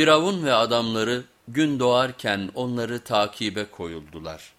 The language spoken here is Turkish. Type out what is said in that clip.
Firavun ve adamları gün doğarken onları takibe koyuldular.